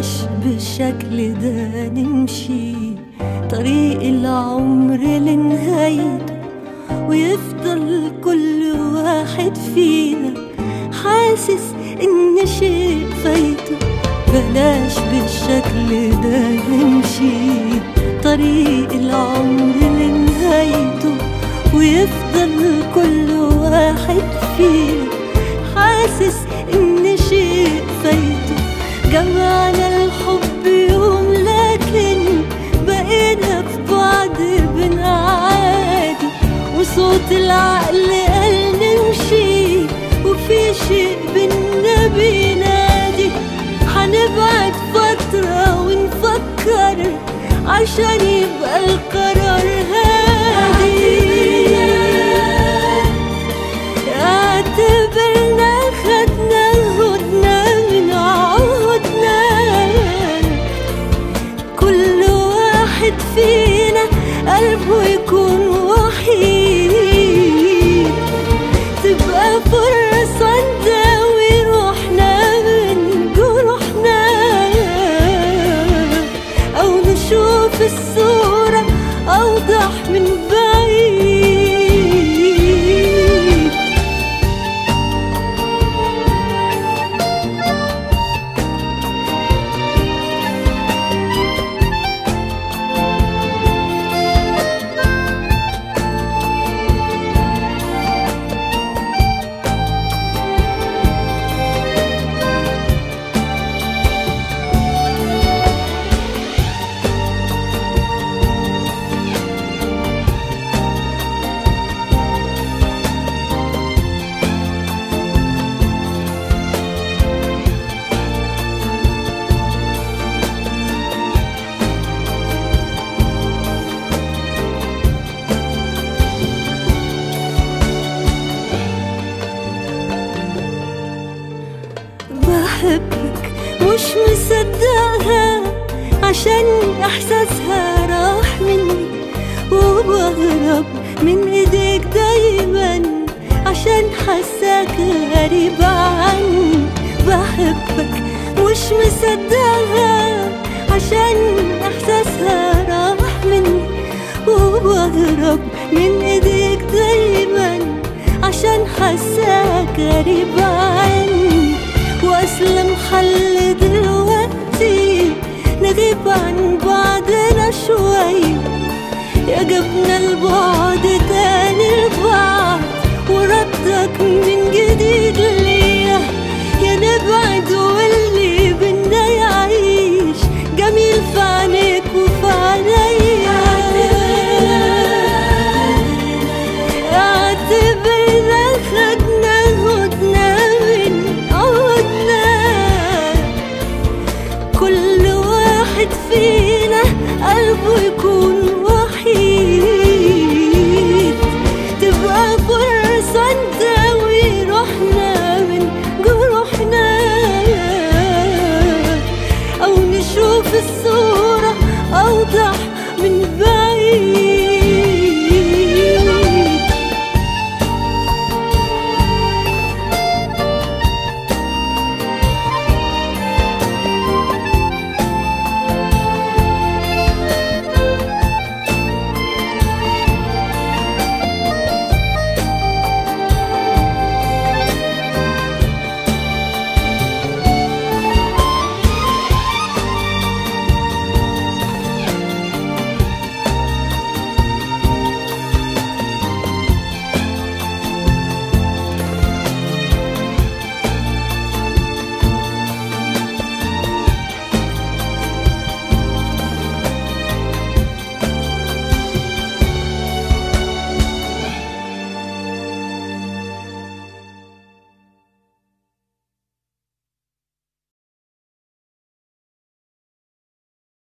بلاش بالشكل ده نمشي. طريق العمر لنهايته ويفضل كل واحد فينا حاسس إن شيء فايته. بلاش بالشكل ده نمشي. طريق العمر لنهايته ويفضل كل واحد فينا حاسس إن وفي شيء بينا بينادي هنبعد فترة ونفكر عشان يبقى القرار هادي. اعتبرنا خدنا هدنا من عهدنا كل واحد فينا قلبه يكون بحبك مش مصدقها عشان إحساسها راح مني. وبهرب من إيديك دايما عشان حاساك غريبة عني. بحبك مش مصدقها عشان إحساسها راح مني. وبهرب من إيديك دايما عشان حاساك غريبة عني.